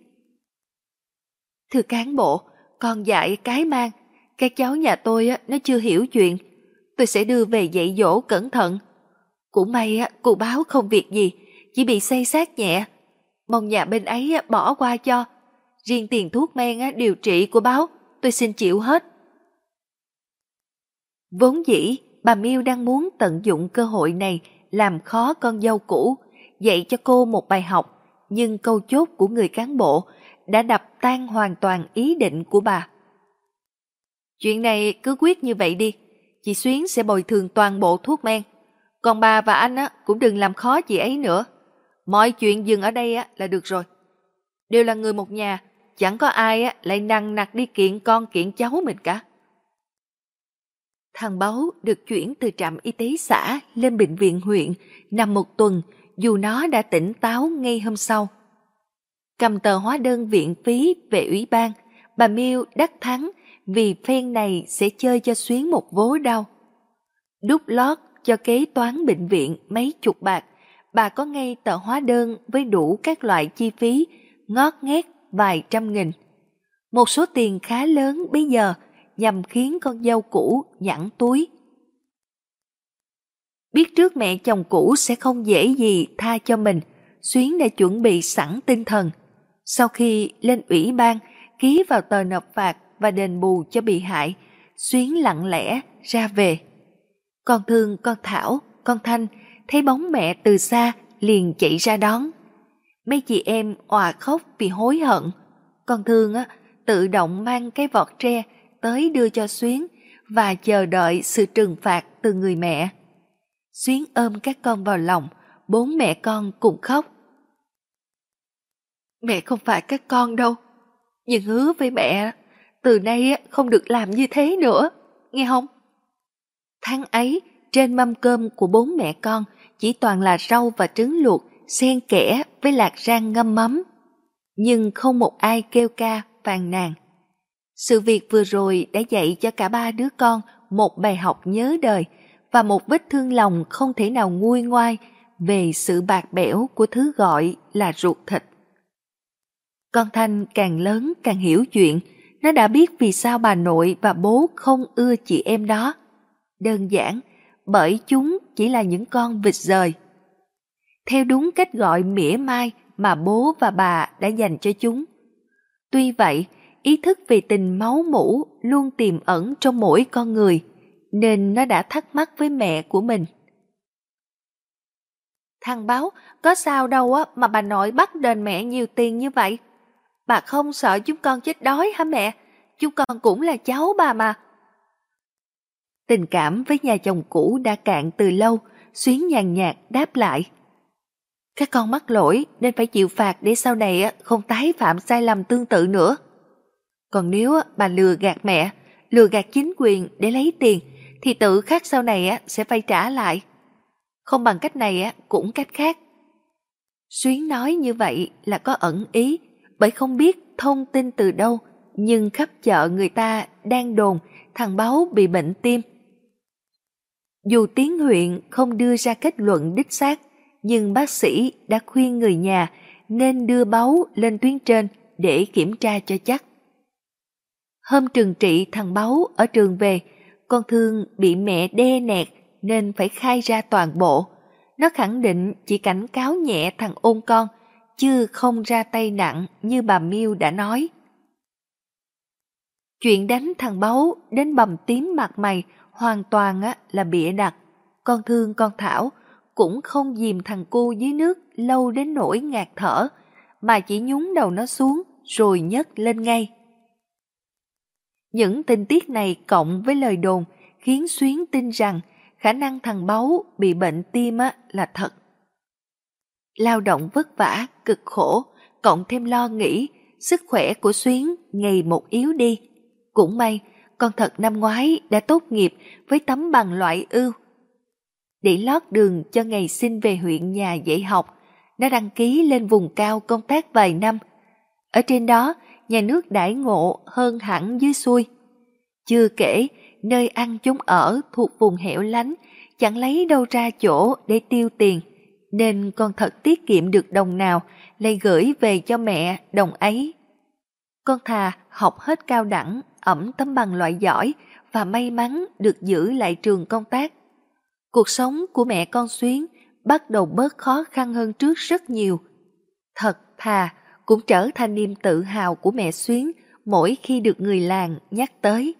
Thưa cán bộ, con dạy cái mang, các cháu nhà tôi á, nó chưa hiểu chuyện. Tôi sẽ đưa về dạy dỗ cẩn thận. Cũng may á, báo không việc gì, chỉ bị say sát nhẹ. Mong nhà bên ấy bỏ qua cho. Riêng tiền thuốc men á, điều trị của báo, tôi xin chịu hết. Vốn dĩ, bà Miêu đang muốn tận dụng cơ hội này làm khó con dâu cũ, dạy cho cô một bài học, nhưng câu chốt của người cán bộ đã đập tan hoàn toàn ý định của bà. Chuyện này cứ quyết như vậy đi, chị Xuyến sẽ bồi thường toàn bộ thuốc men. Còn bà và anh á, cũng đừng làm khó chị ấy nữa. Mọi chuyện dừng ở đây á, là được rồi. Đều là người một nhà, chẳng có ai á, lại nặng nặc đi kiện con kiện cháu mình cả. Thằng Báu được chuyển từ trạm y tế xã lên bệnh viện huyện nằm một tuần dù nó đã tỉnh táo ngay hôm sau. Cầm tờ hóa đơn viện phí về ủy ban, bà Miêu đắc thắng vì phen này sẽ chơi cho Xuyến một vố đau. Đút lót cho kế toán bệnh viện mấy chục bạc, bà có ngay tờ hóa đơn với đủ các loại chi phí, ngót nghét vài trăm nghìn. Một số tiền khá lớn bây giờ nhằm khiến con dâu cũ nhẵn túi. Biết trước mẹ chồng cũ sẽ không dễ gì tha cho mình, Xuyến đã chuẩn bị sẵn tinh thần. Sau khi lên ủy ban, ký vào tờ nộp phạt và đền bù cho bị hại, Xuyến lặng lẽ ra về. Con Thương, con Thảo, con Thanh thấy bóng mẹ từ xa liền chạy ra đón. Mấy chị em òa khóc vì hối hận. Con Thương á, tự động mang cái vọt tre tới đưa cho Xuyến và chờ đợi sự trừng phạt từ người mẹ. Xuyến ôm các con vào lòng, bốn mẹ con cùng khóc. Mẹ không phải các con đâu, nhưng hứa với mẹ, từ nay không được làm như thế nữa, nghe không? Tháng ấy, trên mâm cơm của bốn mẹ con chỉ toàn là rau và trứng luộc, xen kẽ với lạc rang ngâm mắm. Nhưng không một ai kêu ca, phàn nàn. Sự việc vừa rồi đã dạy cho cả ba đứa con một bài học nhớ đời và một vết thương lòng không thể nào nguôi ngoai về sự bạc bẽo của thứ gọi là ruột thịt. Con Thanh càng lớn càng hiểu chuyện, nó đã biết vì sao bà nội và bố không ưa chị em đó. Đơn giản, bởi chúng chỉ là những con vịt rời. Theo đúng cách gọi mỉa mai mà bố và bà đã dành cho chúng. Tuy vậy, ý thức về tình máu mủ luôn tiềm ẩn trong mỗi con người, nên nó đã thắc mắc với mẹ của mình. Thằng báo, có sao đâu á mà bà nội bắt đền mẹ nhiều tiền như vậy? Bà không sợ chúng con chết đói hả mẹ? Chúng con cũng là cháu bà mà. Tình cảm với nhà chồng cũ đã cạn từ lâu, Xuyến nhàn nhạt đáp lại. Các con mắc lỗi nên phải chịu phạt để sau này không tái phạm sai lầm tương tự nữa. Còn nếu bà lừa gạt mẹ, lừa gạt chính quyền để lấy tiền, thì tự khắc sau này sẽ phải trả lại. Không bằng cách này cũng cách khác. Xuyến nói như vậy là có ẩn ý, bởi không biết thông tin từ đâu, nhưng khắp chợ người ta đang đồn thằng Báu bị bệnh tim. Dù tiến huyện không đưa ra kết luận đích xác, nhưng bác sĩ đã khuyên người nhà nên đưa Báu lên tuyến trên để kiểm tra cho chắc. Hôm trường trị thằng Báu ở trường về, con thương bị mẹ đe nẹt nên phải khai ra toàn bộ. Nó khẳng định chỉ cảnh cáo nhẹ thằng ôn con, chứ không ra tay nặng như bà Miêu đã nói. Chuyện đánh thằng Báu đến bầm tím mặt mày hoàn toàn á, là bịa đặt. Con thương con Thảo cũng không dìm thằng cu dưới nước lâu đến nỗi ngạt thở, mà chỉ nhúng đầu nó xuống rồi nhấc lên ngay. Những tình tiết này cộng với lời đồn khiến Xuyến tin rằng khả năng thằng Báu bị bệnh tim là thật. Lao động vất vả, cực khổ, cộng thêm lo nghĩ, sức khỏe của Xuyến ngày một yếu đi. Cũng may, con thật năm ngoái đã tốt nghiệp với tấm bằng loại ưu. Để lót đường cho ngày xin về huyện nhà dạy học, nó đăng ký lên vùng cao công tác vài năm. Ở trên đó, nhà nước đãi ngộ hơn hẳn dưới xuôi. Chưa kể, nơi ăn chúng ở thuộc vùng hẻo lánh, chẳng lấy đâu ra chỗ để tiêu tiền, nên con thật tiết kiệm được đồng nào lại gửi về cho mẹ đồng ấy. Con thà học hết cao đẳng, ẩm tấm bằng loại giỏi và may mắn được giữ lại trường công tác. Cuộc sống của mẹ con Xuyến bắt đầu bớt khó khăn hơn trước rất nhiều. Thật thà cũng trở thành niềm tự hào của mẹ Xuyến mỗi khi được người làng nhắc tới.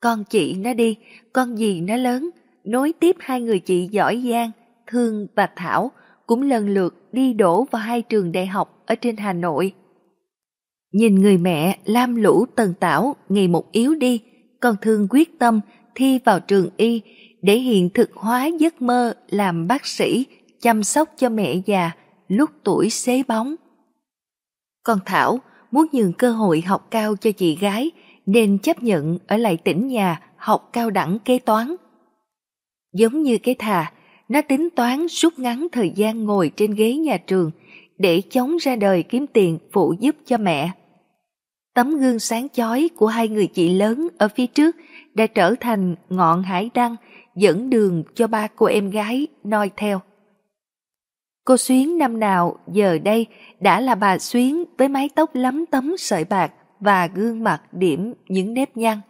Con chị nó đi, con dì nó lớn, nối tiếp hai người chị giỏi giang, Thương và Thảo cũng lần lượt đi đổ vào hai trường đại học ở trên Hà Nội. Nhìn người mẹ lam lũ tần tảo ngày một yếu đi, con Thương quyết tâm thi vào trường y để hiện thực hóa giấc mơ làm bác sĩ chăm sóc cho mẹ già lúc tuổi xế bóng. Con Thảo muốn nhường cơ hội học cao cho chị gái nên chấp nhận ở lại tỉnh nhà học cao đẳng kế toán. Giống như cái thà, nó tính toán rút ngắn thời gian ngồi trên ghế nhà trường để chống ra đời kiếm tiền phụ giúp cho mẹ. Tấm gương sáng chói của hai người chị lớn ở phía trước đã trở thành ngọn hải đăng dẫn đường cho ba cô em gái noi theo. Cô Xuyến năm nào giờ đây đã là bà Xuyến với mái tóc lấm tấm sợi bạc và gương mặt điểm những nếp nhăn.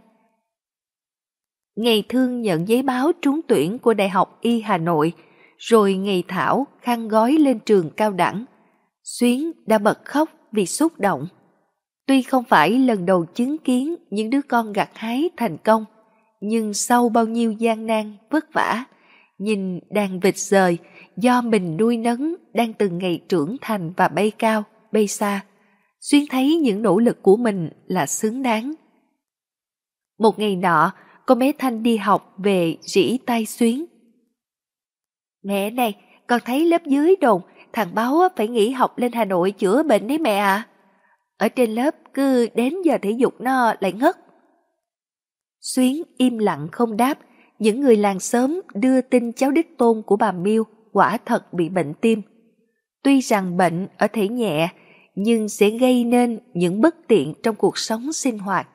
Ngày Thương nhận giấy báo trúng tuyển của Đại học Y Hà Nội, rồi ngày Thảo khăn gói lên trường cao đẳng. Xuyến đã bật khóc vì xúc động. Tuy không phải lần đầu chứng kiến những đứa con gặt hái thành công, nhưng sau bao nhiêu gian nan, vất vả, nhìn đàn vịt rời do mình nuôi nấng đang từng ngày trưởng thành và bay cao, bay xa, Xuyên thấy những nỗ lực của mình là xứng đáng. Một ngày nọ, con bé Thanh đi học về rỉ tay Xuyến. Mẹ này, con thấy lớp dưới đồn thằng Báo phải nghỉ học lên Hà Nội chữa bệnh đấy mẹ ạ. Ở trên lớp cứ đến giờ thể dục nó lại ngất. Xuyến im lặng không đáp, những người làng sớm đưa tin cháu đích tôn của bà Miêu quả thật bị bệnh tim. Tuy rằng bệnh ở thể nhẹ, nhưng sẽ gây nên những bất tiện trong cuộc sống sinh hoạt.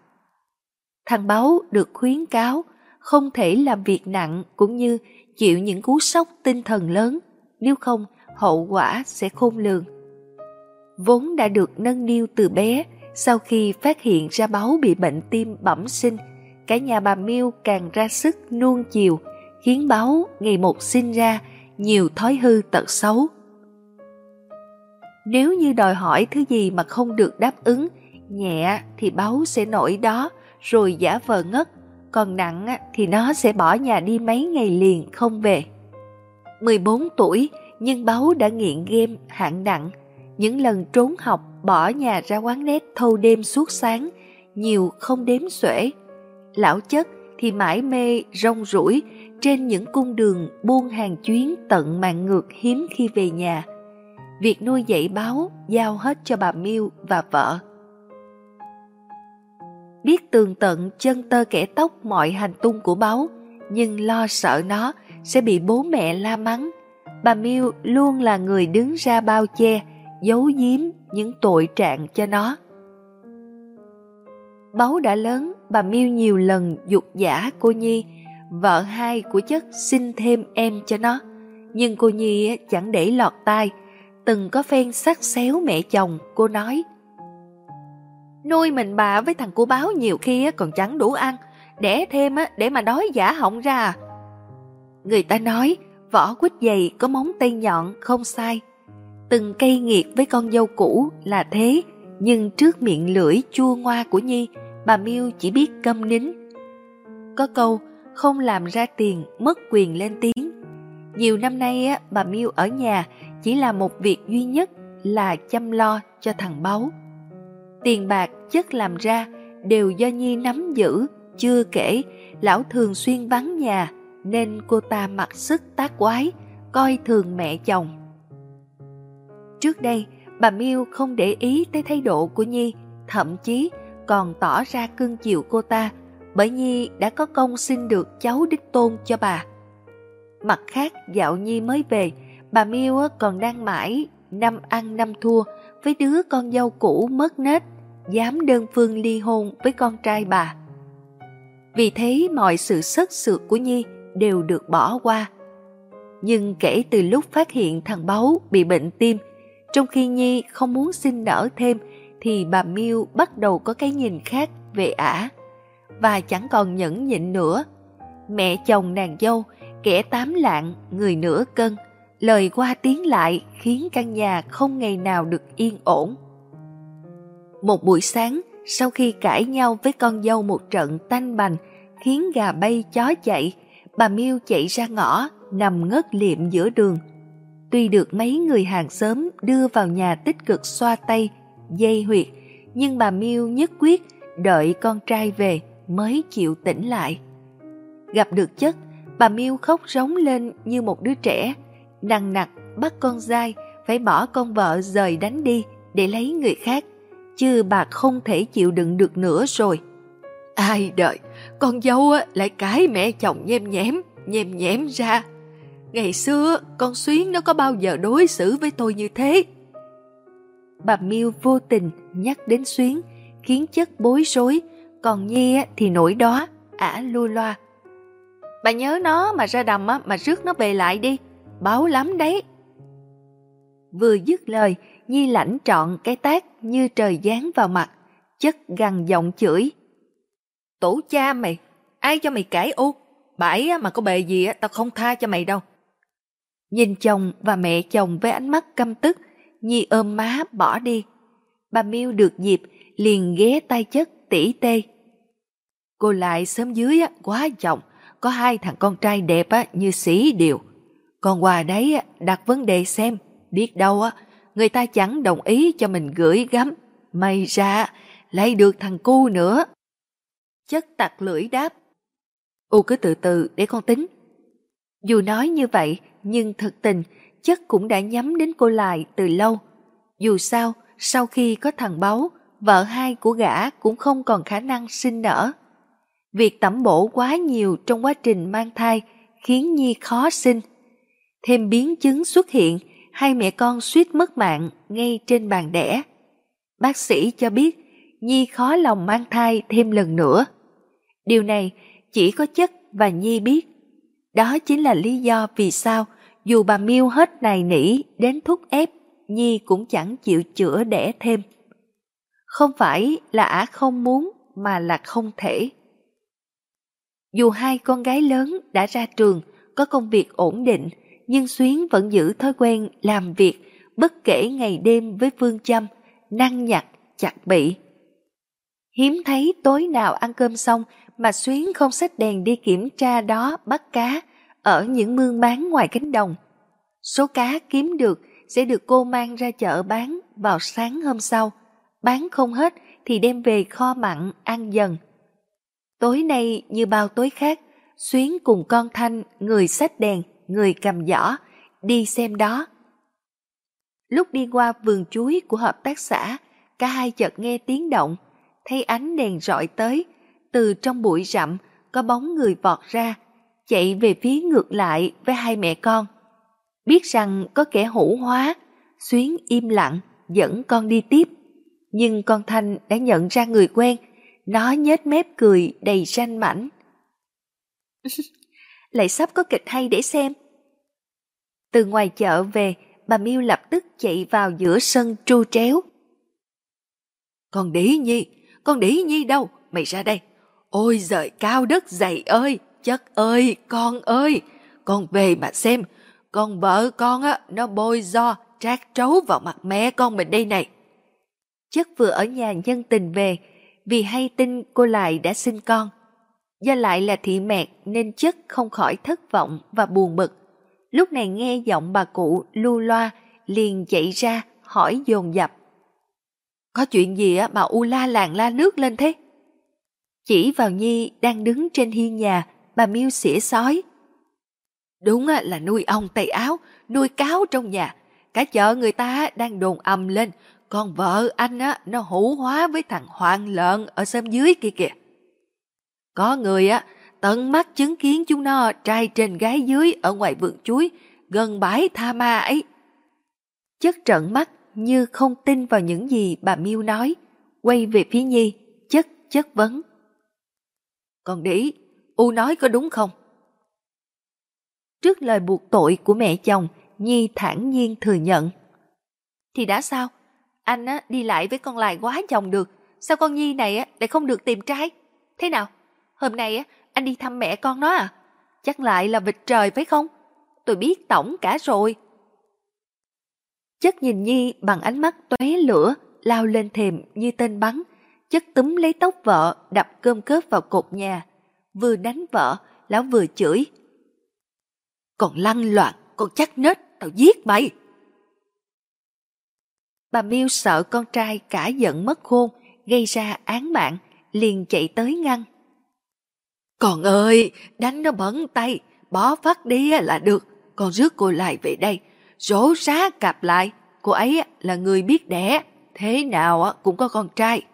Thằng Báu được khuyến cáo không thể làm việc nặng cũng như chịu những cú sốc tinh thần lớn, nếu không hậu quả sẽ khôn lường. Vốn đã được nâng niu từ bé, sau khi phát hiện ra Báu bị bệnh tim bẩm sinh, cả nhà bà Miêu càng ra sức nuông chiều, khiến Báu ngày một sinh ra nhiều thói hư tật xấu. Nếu như đòi hỏi thứ gì mà không được đáp ứng, nhẹ thì Báu sẽ nổi đó rồi giả vờ ngất, còn nặng thì nó sẽ bỏ nhà đi mấy ngày liền không về. 14 tuổi nhưng Báu đã nghiện game hạng nặng, những lần trốn học bỏ nhà ra quán nét thâu đêm suốt sáng, nhiều không đếm xuể. Lão chất thì mãi mê rong rủi trên những cung đường buôn hàng chuyến tận mạng ngược hiếm khi về nhà. Việc nuôi dạy báo giao hết cho bà Miêu và vợ. Biết tường tận chân tơ kẻ tóc mọi hành tung của báo, nhưng lo sợ nó sẽ bị bố mẹ la mắng. Bà Miêu luôn là người đứng ra bao che, giấu giếm những tội trạng cho nó. Báu đã lớn, bà Miêu nhiều lần dục giả cô Nhi, vợ hai của chất xin thêm em cho nó. Nhưng cô Nhi chẳng để lọt tai, từng có phen sắc xéo mẹ chồng, cô nói. Nuôi mình bà với thằng cô báo nhiều khi còn chẳng đủ ăn, đẻ thêm để mà đói giả họng ra à. Người ta nói, vỏ quýt dày có móng tay nhọn không sai. Từng cây nghiệt với con dâu cũ là thế, nhưng trước miệng lưỡi chua ngoa của Nhi, bà Miêu chỉ biết câm nín. Có câu, không làm ra tiền mất quyền lên tiếng. Nhiều năm nay á, bà Miêu ở nhà chỉ là một việc duy nhất là chăm lo cho thằng báu. Tiền bạc chất làm ra đều do Nhi nắm giữ, chưa kể lão thường xuyên vắng nhà nên cô ta mặc sức tác quái, coi thường mẹ chồng. Trước đây, bà Miêu không để ý tới thái độ của Nhi, thậm chí còn tỏ ra cưng chiều cô ta bởi Nhi đã có công xin được cháu đích tôn cho bà. Mặt khác, dạo Nhi mới về, bà Miêu còn đang mãi năm ăn năm thua với đứa con dâu cũ mất nết, dám đơn phương ly hôn với con trai bà. Vì thế mọi sự sất sượt của Nhi đều được bỏ qua. Nhưng kể từ lúc phát hiện thằng Báu bị bệnh tim, trong khi Nhi không muốn sinh nở thêm thì bà Miêu bắt đầu có cái nhìn khác về ả và chẳng còn nhẫn nhịn nữa. Mẹ chồng nàng dâu, kẻ tám lạng, người nửa cân, lời qua tiếng lại khiến căn nhà không ngày nào được yên ổn. Một buổi sáng, sau khi cãi nhau với con dâu một trận tanh bành, khiến gà bay chó chạy, bà Miêu chạy ra ngõ, nằm ngất liệm giữa đường. Tuy được mấy người hàng xóm đưa vào nhà tích cực xoa tay, dây huyệt, nhưng bà Miêu nhất quyết đợi con trai về mới chịu tỉnh lại. Gặp được chất, bà Miêu khóc rống lên như một đứa trẻ, nặng nặc bắt con dai phải bỏ con vợ rời đánh đi để lấy người khác, chứ bà không thể chịu đựng được nữa rồi. Ai đợi, con dâu lại cãi mẹ chồng nhem nhém, nhem nhém ra. Ngày xưa, con Xuyến nó có bao giờ đối xử với tôi như thế? Bà Miêu vô tình nhắc đến Xuyến, khiến chất bối rối, còn Nhi thì nổi đó, à, ả lui loa. Bà nhớ nó mà ra đầm mà rước nó về lại đi, báo lắm đấy. Vừa dứt lời, Nhi lãnh trọn cái tác như trời giáng vào mặt, chất gằn giọng chửi. Tổ cha mày, ai cho mày cãi ô? Bãi mà có bề gì tao không tha cho mày đâu. Nhìn chồng và mẹ chồng với ánh mắt căm tức, Nhi ôm má bỏ đi. Bà Miêu được dịp liền ghé tay chất tỉ tê. Cô lại sớm dưới quá chồng, có hai thằng con trai đẹp như sĩ điều. Còn quà đấy đặt vấn đề xem, biết đâu người ta chẳng đồng ý cho mình gửi gắm. May ra lấy được thằng cu nữa. Chất tặc lưỡi đáp. U cứ từ từ để con tính. Dù nói như vậy, nhưng thực tình, chất cũng đã nhắm đến cô lại từ lâu. Dù sao, sau khi có thằng báu, vợ hai của gã cũng không còn khả năng sinh nở. Việc tẩm bổ quá nhiều trong quá trình mang thai khiến Nhi khó sinh. Thêm biến chứng xuất hiện, hai mẹ con suýt mất mạng ngay trên bàn đẻ. Bác sĩ cho biết Nhi khó lòng mang thai thêm lần nữa. Điều này chỉ có chất và Nhi biết. Đó chính là lý do vì sao dù bà Miêu hết này nỉ đến thúc ép, Nhi cũng chẳng chịu chữa đẻ thêm. Không phải là ả không muốn mà là không thể. Dù hai con gái lớn đã ra trường, có công việc ổn định, nhưng Xuyến vẫn giữ thói quen làm việc bất kể ngày đêm với phương châm, năng nhặt, chặt bị. Hiếm thấy tối nào ăn cơm xong mà Xuyến không xách đèn đi kiểm tra đó bắt cá ở những mương bán ngoài cánh đồng. Số cá kiếm được sẽ được cô mang ra chợ bán vào sáng hôm sau. Bán không hết thì đem về kho mặn ăn dần. Tối nay như bao tối khác, Xuyến cùng con Thanh, người sách đèn, người cầm giỏ, đi xem đó. Lúc đi qua vườn chuối của hợp tác xã, cả hai chợt nghe tiếng động, thấy ánh đèn rọi tới, từ trong bụi rậm có bóng người vọt ra, chạy về phía ngược lại với hai mẹ con. Biết rằng có kẻ hủ hóa, Xuyến im lặng, dẫn con đi tiếp. Nhưng con Thanh đã nhận ra người quen, nó nhếch mép cười đầy ranh mảnh. [laughs] Lại sắp có kịch hay để xem. Từ ngoài chợ về, bà Miêu lập tức chạy vào giữa sân tru tréo. Con đĩ nhi, con đĩ nhi đâu, mày ra đây. Ôi giời cao đất dày ơi, chất ơi, con ơi, con về mà xem, con vợ con á, nó bôi do, trát trấu vào mặt mẹ con mình đây này. Chất vừa ở nhà nhân tình về, vì hay tin cô lại đã sinh con. Do lại là thị mẹ nên chất không khỏi thất vọng và buồn bực. Lúc này nghe giọng bà cụ lưu loa, liền chạy ra, hỏi dồn dập. Có chuyện gì á mà u la làng la nước lên thế? Chỉ vào Nhi đang đứng trên hiên nhà, bà miêu xỉa sói. Đúng là nuôi ong tay áo, nuôi cáo trong nhà. Cả chợ người ta đang đồn ầm lên, con vợ anh á nó hủ hóa với thằng hoang lợn ở xóm dưới kia kìa. Có người á tận mắt chứng kiến chúng nó trai trên gái dưới ở ngoài vườn chuối, gần bãi tha ma ấy. Chất trợn mắt như không tin vào những gì bà Miêu nói, quay về phía Nhi, chất chất vấn. Còn đĩ, U nói có đúng không? Trước lời buộc tội của mẹ chồng, Nhi thản nhiên thừa nhận. Thì đã sao? Anh á, đi lại với con lại quá chồng được. Sao con Nhi này á, lại không được tìm trai? Thế nào? Hôm nay á, anh đi thăm mẹ con nó à? Chắc lại là vịt trời phải không? Tôi biết tổng cả rồi. Chất nhìn Nhi bằng ánh mắt tóe lửa, lao lên thềm như tên bắn. Chất túm lấy tóc vợ, đập cơm cớp vào cột nhà. Vừa đánh vợ, lão vừa chửi. Còn lăn loạn, còn chắc nết, tao giết mày. Bà Miêu sợ con trai cả giận mất khôn, gây ra án mạng, liền chạy tới ngăn. Con ơi, đánh nó bẩn tay, bỏ phát đi là được, con rước cô lại về đây, rổ rá cặp lại, cô ấy là người biết đẻ, thế nào cũng có con trai.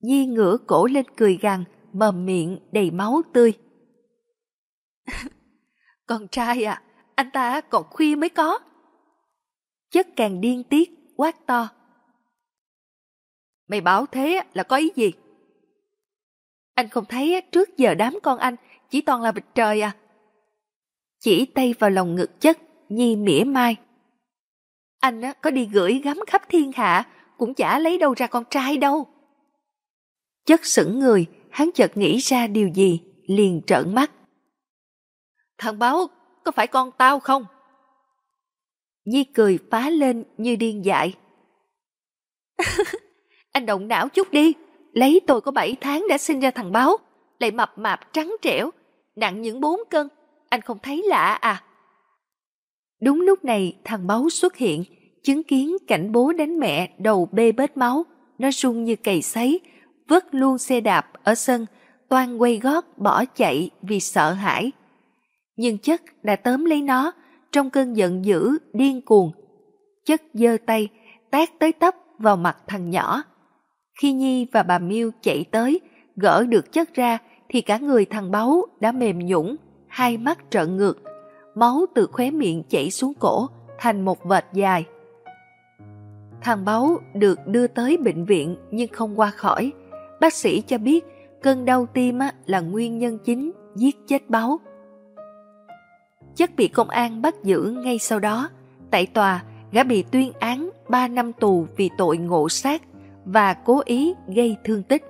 Di ngửa cổ lên cười gằn, mầm miệng đầy máu tươi. [laughs] con trai à, anh ta còn khuya mới có. Chất càng điên tiết, quát to. Mày bảo thế là có ý gì? Anh không thấy trước giờ đám con anh chỉ toàn là vịt trời à? Chỉ tay vào lòng ngực chất, Nhi mỉa mai. Anh có đi gửi gắm khắp thiên hạ, cũng chả lấy đâu ra con trai đâu. Chất sững người, hắn chợt nghĩ ra điều gì, liền trợn mắt. Thằng báo, có phải con tao không? Di cười phá lên như điên dại. [laughs] anh động não chút đi, lấy tôi có 7 tháng đã sinh ra thằng báo, lại mập mạp trắng trẻo, nặng những 4 cân, anh không thấy lạ à? Đúng lúc này thằng báo xuất hiện, chứng kiến cảnh bố đánh mẹ đầu bê bết máu, nó run như cầy sấy, vứt luôn xe đạp ở sân, toan quay gót bỏ chạy vì sợ hãi. Nhưng chất đã tóm lấy nó, trong cơn giận dữ, điên cuồng. Chất giơ tay, tát tới tấp vào mặt thằng nhỏ. Khi Nhi và bà Miêu chạy tới, gỡ được chất ra, thì cả người thằng báu đã mềm nhũng, hai mắt trợn ngược. Máu từ khóe miệng chảy xuống cổ, thành một vệt dài. Thằng báu được đưa tới bệnh viện nhưng không qua khỏi. Bác sĩ cho biết cơn đau tim là nguyên nhân chính giết chết báu chất bị công an bắt giữ ngay sau đó. Tại tòa, gã bị tuyên án 3 năm tù vì tội ngộ sát và cố ý gây thương tích.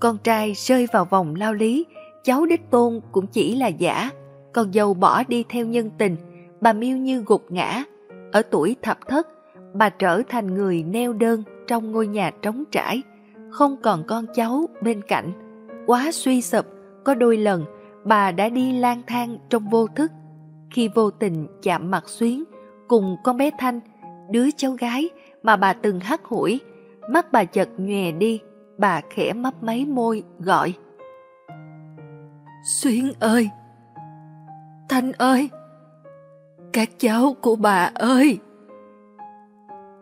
Con trai rơi vào vòng lao lý, cháu đích tôn cũng chỉ là giả. Con dâu bỏ đi theo nhân tình, bà miêu như gục ngã. Ở tuổi thập thất, bà trở thành người neo đơn trong ngôi nhà trống trải, không còn con cháu bên cạnh. Quá suy sụp, có đôi lần bà đã đi lang thang trong vô thức. Khi vô tình chạm mặt xuyến cùng con bé Thanh, đứa cháu gái mà bà từng hắt hủi, mắt bà chợt nhòe đi, bà khẽ mấp máy môi gọi. Xuyến ơi! Thanh ơi! Các cháu của bà ơi!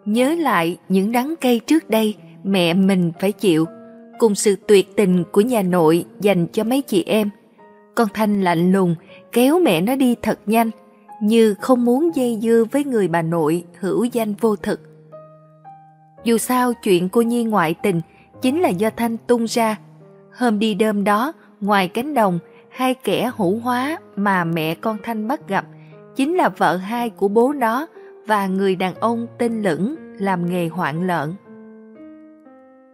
Nhớ lại những đắng cay trước đây mẹ mình phải chịu, cùng sự tuyệt tình của nhà nội dành cho mấy chị em. Con Thanh lạnh lùng kéo mẹ nó đi thật nhanh, như không muốn dây dưa với người bà nội hữu danh vô thực. Dù sao chuyện cô Nhi ngoại tình chính là do Thanh tung ra. Hôm đi đơm đó, ngoài cánh đồng, hai kẻ hữu hóa mà mẹ con Thanh bắt gặp chính là vợ hai của bố nó và người đàn ông tên Lửng làm nghề hoạn lợn.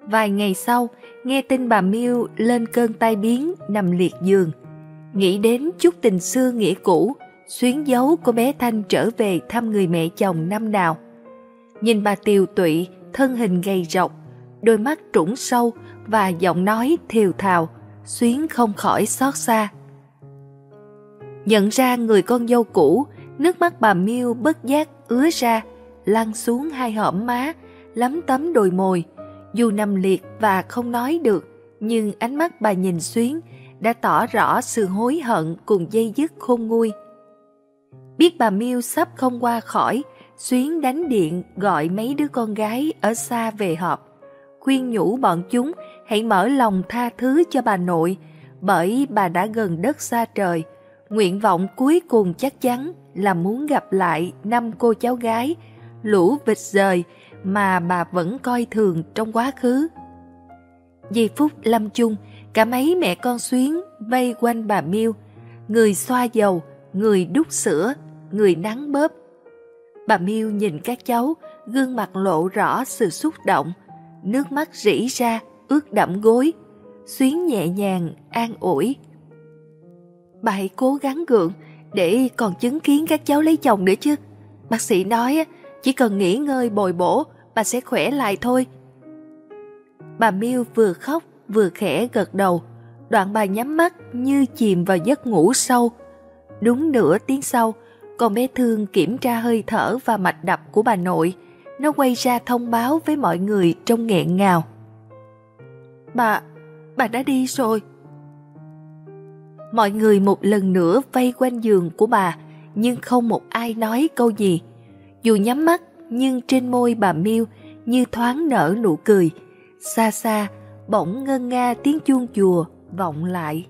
Vài ngày sau, nghe tin bà Miêu lên cơn tai biến nằm liệt giường. Nghĩ đến chút tình xưa nghĩa cũ, xuyến dấu của bé Thanh trở về thăm người mẹ chồng năm nào. Nhìn bà tiều tụy, thân hình gầy rộc, đôi mắt trũng sâu và giọng nói thiều thào, xuyến không khỏi xót xa. Nhận ra người con dâu cũ, nước mắt bà Miêu bất giác ứa ra, lăn xuống hai hõm má, lấm tấm đồi mồi. Dù nằm liệt và không nói được, nhưng ánh mắt bà nhìn xuyến đã tỏ rõ sự hối hận cùng dây dứt khôn nguôi. Biết bà Miêu sắp không qua khỏi, Xuyến đánh điện gọi mấy đứa con gái ở xa về họp, khuyên nhủ bọn chúng hãy mở lòng tha thứ cho bà nội, bởi bà đã gần đất xa trời. Nguyện vọng cuối cùng chắc chắn là muốn gặp lại năm cô cháu gái, lũ vịt rời mà bà vẫn coi thường trong quá khứ. Giây phút lâm chung, cả mấy mẹ con xuyến vây quanh bà Miêu, người xoa dầu, người đút sữa, người nắng bóp. Bà Miêu nhìn các cháu, gương mặt lộ rõ sự xúc động, nước mắt rỉ ra, ướt đẫm gối. Xuyến nhẹ nhàng, an ủi. Bà hãy cố gắng gượng để còn chứng kiến các cháu lấy chồng nữa chứ. Bác sĩ nói chỉ cần nghỉ ngơi bồi bổ, bà sẽ khỏe lại thôi. Bà Miêu vừa khóc vừa khẽ gật đầu, đoạn bà nhắm mắt như chìm vào giấc ngủ sâu. Đúng nửa tiếng sau, con bé Thương kiểm tra hơi thở và mạch đập của bà nội. Nó quay ra thông báo với mọi người trong nghẹn ngào. Bà, bà đã đi rồi. Mọi người một lần nữa vây quanh giường của bà, nhưng không một ai nói câu gì. Dù nhắm mắt, nhưng trên môi bà Miêu như thoáng nở nụ cười. Xa xa, bỗng ngân nga tiếng chuông chùa vọng lại.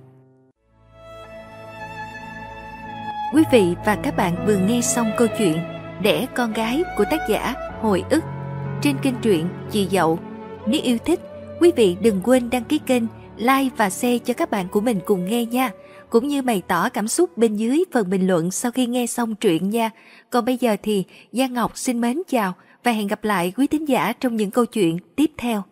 Quý vị và các bạn vừa nghe xong câu chuyện Đẻ con gái của tác giả Hồi ức trên kênh truyện Chị Dậu. Nếu yêu thích, quý vị đừng quên đăng ký kênh, like và share cho các bạn của mình cùng nghe nha. Cũng như bày tỏ cảm xúc bên dưới phần bình luận sau khi nghe xong truyện nha. Còn bây giờ thì Giang Ngọc xin mến chào và hẹn gặp lại quý thính giả trong những câu chuyện tiếp theo.